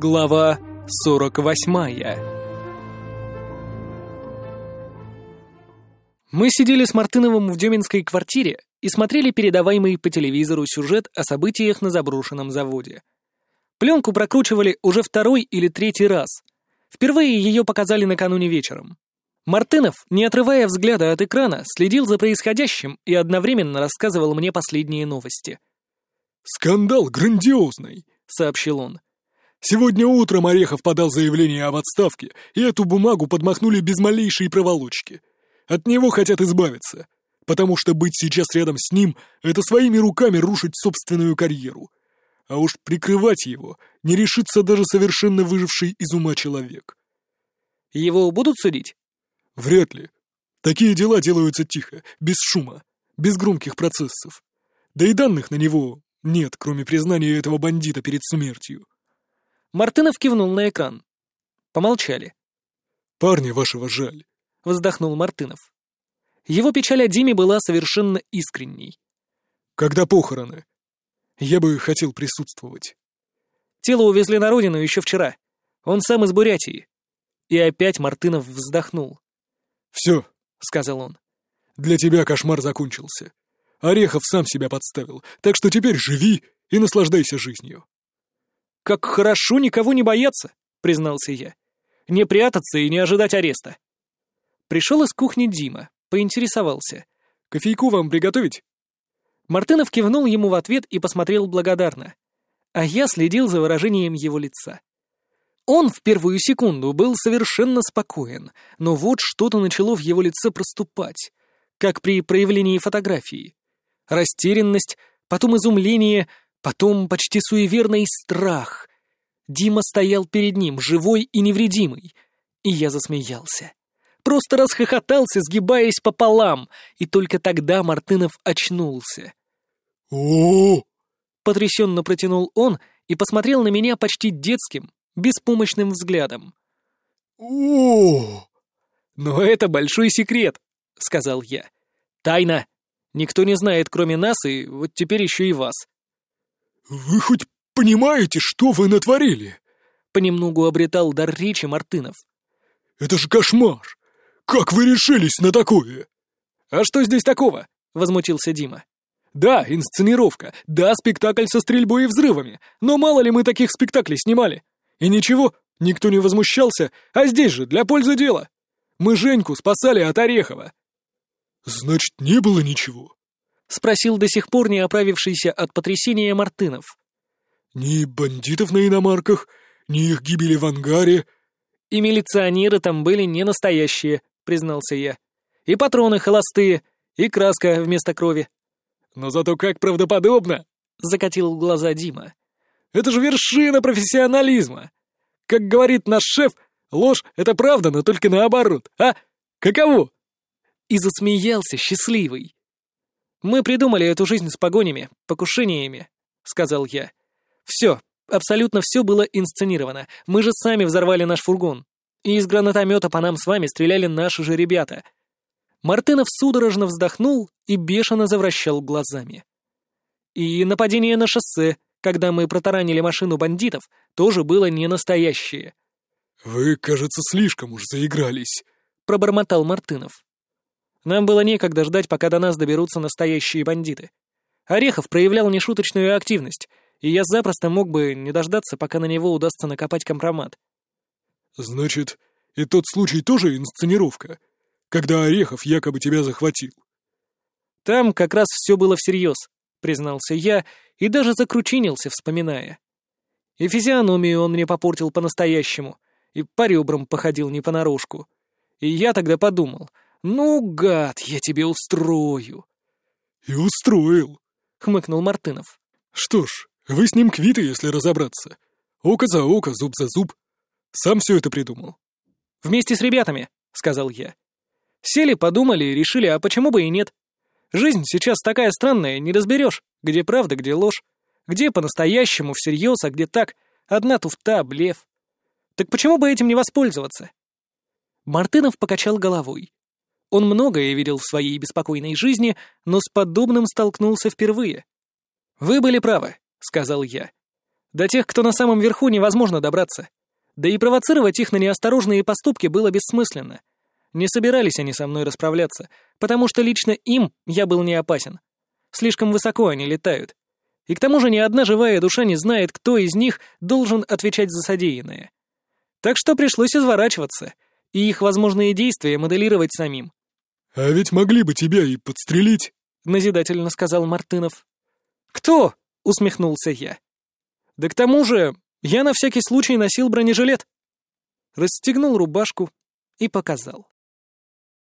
Глава 48 Мы сидели с Мартыновым в Деминской квартире и смотрели передаваемый по телевизору сюжет о событиях на заброшенном заводе. Пленку прокручивали уже второй или третий раз. Впервые ее показали накануне вечером. Мартынов, не отрывая взгляда от экрана, следил за происходящим и одновременно рассказывал мне последние новости. «Скандал грандиозный», — сообщил он. Сегодня утром Орехов подал заявление об отставке, и эту бумагу подмахнули без малейшей проволочки. От него хотят избавиться, потому что быть сейчас рядом с ним — это своими руками рушить собственную карьеру. А уж прикрывать его не решится даже совершенно выживший из ума человек. Его будут судить? Вряд ли. Такие дела делаются тихо, без шума, без громких процессов. Да и данных на него нет, кроме признания этого бандита перед смертью. Мартынов кивнул на экран. Помолчали. «Парня вашего жаль», — вздохнул Мартынов. Его печаль о Диме была совершенно искренней. «Когда похороны? Я бы хотел присутствовать». Тело увезли на родину еще вчера. Он сам из Бурятии. И опять Мартынов вздохнул. «Все», — сказал он. «Для тебя кошмар закончился. Орехов сам себя подставил, так что теперь живи и наслаждайся жизнью». «Как хорошо никого не бояться», — признался я. «Не прятаться и не ожидать ареста». Пришел из кухни Дима, поинтересовался. «Кофейку вам приготовить?» Мартынов кивнул ему в ответ и посмотрел благодарно. А я следил за выражением его лица. Он в первую секунду был совершенно спокоен, но вот что-то начало в его лице проступать, как при проявлении фотографии. Растерянность, потом изумление, Потом почти суеверный страх. Дима стоял перед ним, живой и невредимый. И я засмеялся. Просто расхохотался, сгибаясь пополам, и только тогда Мартынов очнулся. о Потрясенно протянул он и посмотрел на меня почти детским, беспомощным взглядом. о «Но это большой секрет», — сказал я. «Тайна. Никто не знает, кроме нас, и вот теперь еще и вас. «Вы хоть понимаете, что вы натворили?» Понемногу обретал дар речи Мартынов. «Это же кошмар! Как вы решились на такое?» «А что здесь такого?» — возмутился Дима. «Да, инсценировка, да, спектакль со стрельбой и взрывами, но мало ли мы таких спектаклей снимали. И ничего, никто не возмущался, а здесь же, для пользы дела. Мы Женьку спасали от Орехова». «Значит, не было ничего?» — спросил до сих пор не оправившийся от потрясения Мартынов. «Ни бандитов на иномарках, ни их гибели в ангаре». «И милиционеры там были не настоящие», — признался я. «И патроны холостые, и краска вместо крови». «Но зато как правдоподобно!» — закатил глаза Дима. «Это же вершина профессионализма! Как говорит наш шеф, ложь — это правда, но только наоборот, а? Каково?» И засмеялся счастливый. «Мы придумали эту жизнь с погонями, покушениями», — сказал я. «Все, абсолютно все было инсценировано. Мы же сами взорвали наш фургон. И из гранатомета по нам с вами стреляли наши же ребята». Мартынов судорожно вздохнул и бешено завращал глазами. И нападение на шоссе, когда мы протаранили машину бандитов, тоже было не настоящее. «Вы, кажется, слишком уж заигрались», — пробормотал Мартынов. Нам было некогда ждать, пока до нас доберутся настоящие бандиты. Орехов проявлял нешуточную активность, и я запросто мог бы не дождаться, пока на него удастся накопать компромат. «Значит, и тот случай тоже инсценировка, когда Орехов якобы тебя захватил?» «Там как раз все было всерьез», — признался я и даже закручинился, вспоминая. И физиономию он мне попортил по-настоящему, и по ребрам походил не понарошку. И я тогда подумал — «Ну, гад, я тебе устрою!» «И устроил!» — хмыкнул Мартынов. «Что ж, вы с ним квиты, если разобраться. Око за око, зуб за зуб. Сам все это придумал». «Вместе с ребятами», — сказал я. Сели, подумали и решили, а почему бы и нет? Жизнь сейчас такая странная, не разберешь, где правда, где ложь, где по-настоящему, всерьез, а где так, одна туфта, блеф. Так почему бы этим не воспользоваться? Мартынов покачал головой. Он многое видел в своей беспокойной жизни, но с подобным столкнулся впервые. «Вы были правы», — сказал я. До тех, кто на самом верху, невозможно добраться. Да и провоцировать их на неосторожные поступки было бессмысленно. Не собирались они со мной расправляться, потому что лично им я был не опасен. Слишком высоко они летают. И к тому же ни одна живая душа не знает, кто из них должен отвечать за содеянное. Так что пришлось изворачиваться и их возможные действия моделировать самим. «А ведь могли бы тебя и подстрелить», — назидательно сказал Мартынов. «Кто?» — усмехнулся я. «Да к тому же я на всякий случай носил бронежилет». Расстегнул рубашку и показал.